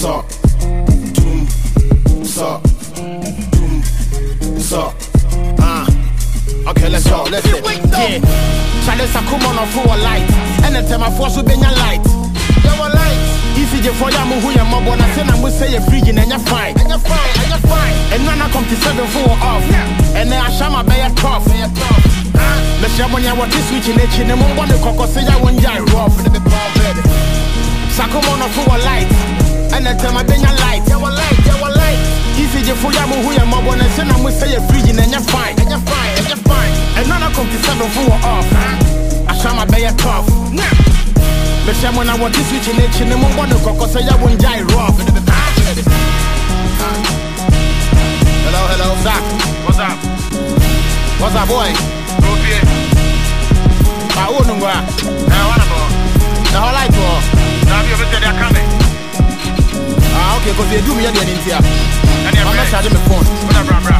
Suck. Doom. Suck. Doom. Suck. Ah. Uh. Okay, let's go. Let's go. Yeah. Charles Akuman of Full Light. Anytime I force you, be your light. Your light. ECG for Yamu, who your mob, when I say I'm going to say a free and you're fine. And you're fine. And you're fine. And then I come to seven four off. And then I shall my bad cough. Let's share when you watch this switch in the chin. And one want to cock or say I won't rough. Sakumono for a light ɛnɛ tɛm abɛnya light yɛwɔ light yɛwɔ light easy gyefo yɛ mo ho yɛ mmɔbɔ ne sɛ na mo sɛ yɛ frigi na ɛnyɛ fine ɛnyɛ fine ɛnyɛ fine ɛno na kɔmpi seven fo wɔ off ahyɛma bɛyɛ tough mehyia mo na wɔte switch n'akyi ne mombɔ ne kɔkɔ sɛ yɛ wo ngyae rof ne bepɔ bɛde Hello, hello, Zach. What's up? What's up, boy? Rupie. Ah, who know what? Because they do me a deal in here. I'm not charging my phone.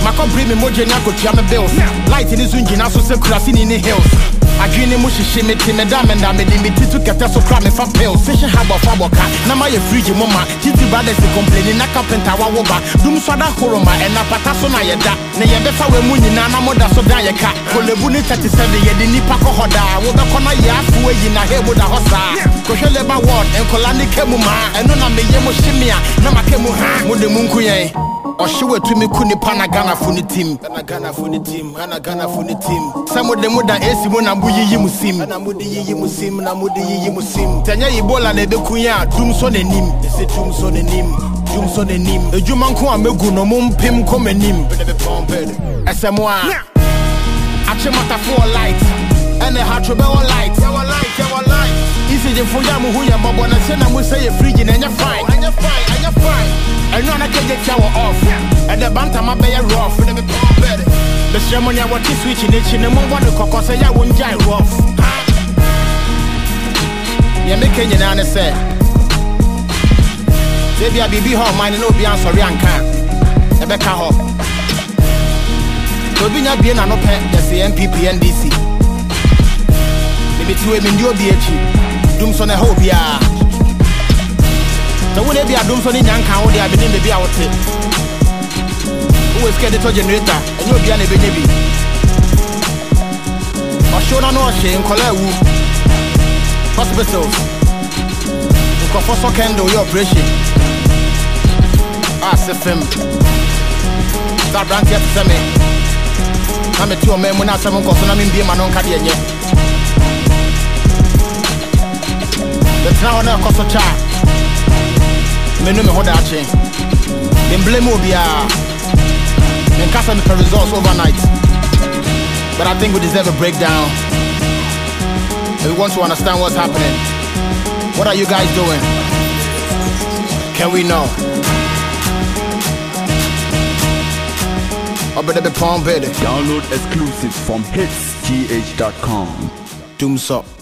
me mogye ne akotua me bills light ne so ngyina so sɛ kurase ne ne hills adwene ne mu hyehye me te meda menda mede me ti to kɛtɛ so kora mefa pills sehye habɔfa bɔka na mayɛ frigye mo ma titi brothers complaining na carpenter wawo ba dum so ada horoma ɛna pata so na yɛda na yɛbɛfa wɔ mu nyinaa na moda so da yɛka kolebu ne 37 yɛde nnipa kɔ hɔ daa wobɛkɔ na yɛ afo ayi na hebo da hɔ saa kɔhwɛ labour ward nkɔla ne ka mu maa ɛno na meyɛ mo hye me na maka mu ha mode mu nku ɔhye watumi ku nipa na ghanafo ne tim. Ɛna ghanafo ne tim ɛna ghanafo ne tim. Sɛ mode moda ɛsi mu na moyiyi mu sim. Ɛna mode yiyi mu sim na mode yiyi mu sim. Sɛ nyɛ ebola na ɛbɛku yɛ a dum so n'anim. Ɛsɛ dum so n'anim dum so n'anim. Adwuma nko a mɛgu no mo mpem kɔ m'anim. Ɛsɛ mo a akye matafoɔ light. Ɛne hatro bɛwɔ light. Yɛwɔ light yɛwɔ light. Isigyefo yɛ mo ho yɛ mmɔbɔ na sɛ na mo sɛ yɛ frigi na ɛnyɛ fine ɛno na kɛgye tia wɔ off. Ɛdɛ bantama bɛyɛ rough ne mepɔn bɛde bɛhyerɛ mo nea wɔte switch n'akyi ne mombɔ ne kɔkɔ sɛ yɛ wo ngyae rough neɛ meka nyinaa ne sɛ sɛ bia biribi hɔ ɔman ne na obi ansɔre anka a ɛbɛka hɔ sɛ obi nya bie n'ano pɛ yɛsɛ npp ndc mebɛti wei mendi obi akyi dum so na ɛhɔ obiaa sɛ wo na bi adom so ne nya nka wo de a bɛnim baabi a wote wowɔ sika de tɔ generator ɛnyɛ obia na ɛbɛnya bi ɔhyew no na ɔhye nkɔla awu hospitals nkɔfɔ sɔ candle yɛ operation. A se fem sɛ aberanteɛ te sɛ me na mete ɔma mu na asɛm nkɔ so na membie ma no nka deɛ nyɛ bɛtena hɔ na ɛkɔ so menu me ho daakye memblame obiaa menkasa mepɛ results overnight. But i think we deserve a breakdown. And we want to understand what's happening. What are you guys doing? Can we know? Obede be pon bede Download exclusives from hitsgh.com. Doom so